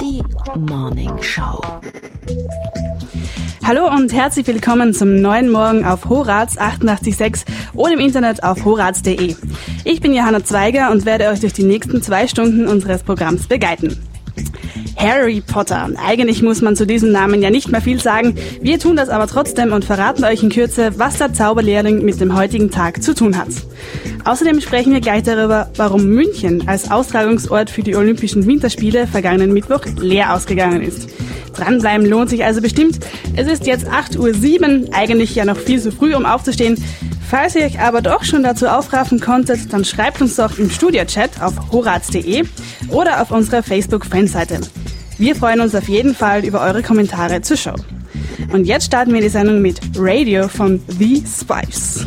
Die Morning Show. Hallo und herzlich willkommen zum neuen Morgen auf Horaz 88.6 oder im Internet auf horaz.de. Ich bin Johanna Zweiger und werde euch durch die nächsten zwei Stunden unseres Programms begleiten. Harry Potter. Eigentlich muss man zu diesem Namen ja nicht mehr viel sagen. Wir tun das aber trotzdem und verraten euch in Kürze, was der Zauberlehrling mit dem heutigen Tag zu tun hat. Außerdem sprechen wir gleich darüber, warum München als Austragungsort für die Olympischen Winterspiele vergangenen Mittwoch leer ausgegangen ist. Dranbleiben lohnt sich also bestimmt. Es ist jetzt 8.07 Uhr, eigentlich ja noch viel zu früh, um aufzustehen. Falls ihr euch aber doch schon dazu aufraffen konntet, dann schreibt uns doch im Studio-Chat auf horaz.de oder auf unserer Facebook-Fanseite. Wir freuen uns auf jeden Fall über eure Kommentare zur Show. Und jetzt starten wir die Sendung mit Radio von The Spice.